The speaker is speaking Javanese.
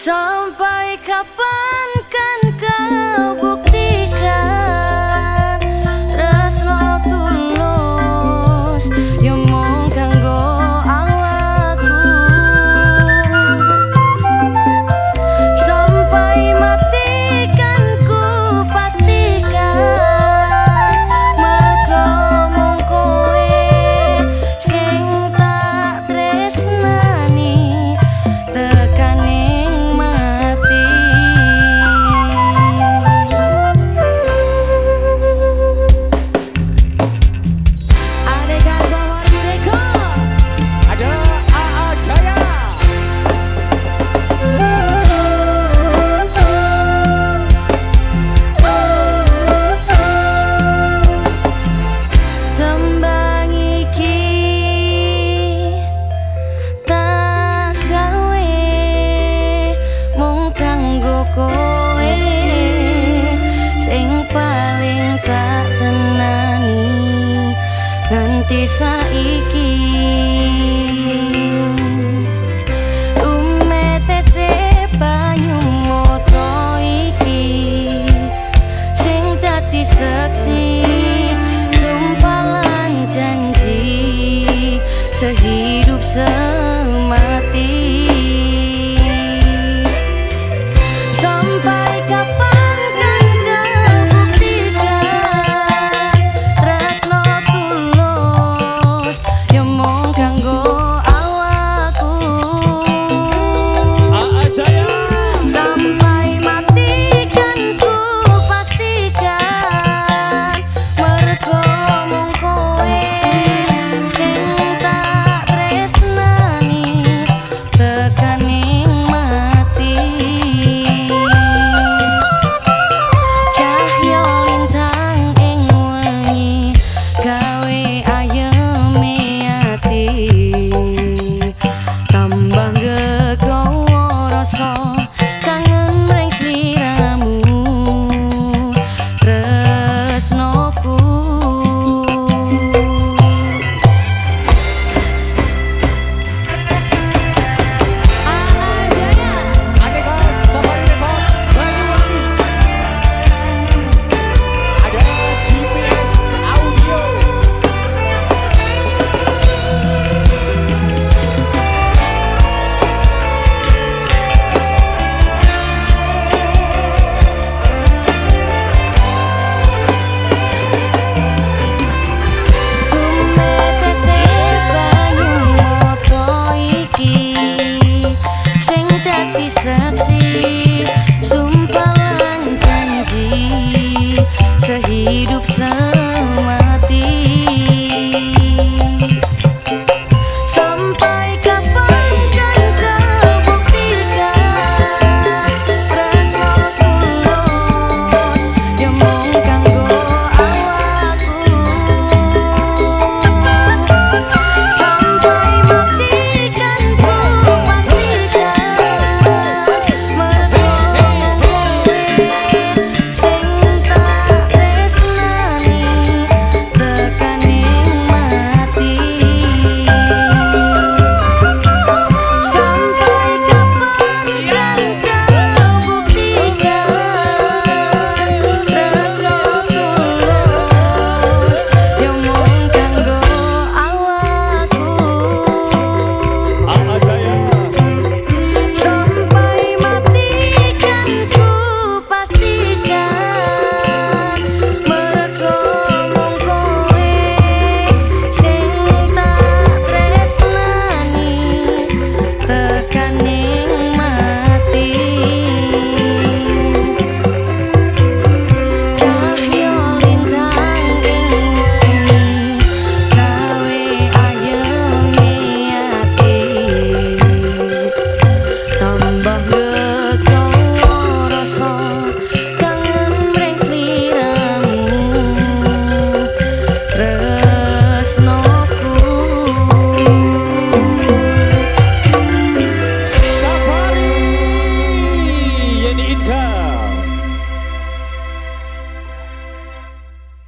Sampai kapan nganti saiki deceptive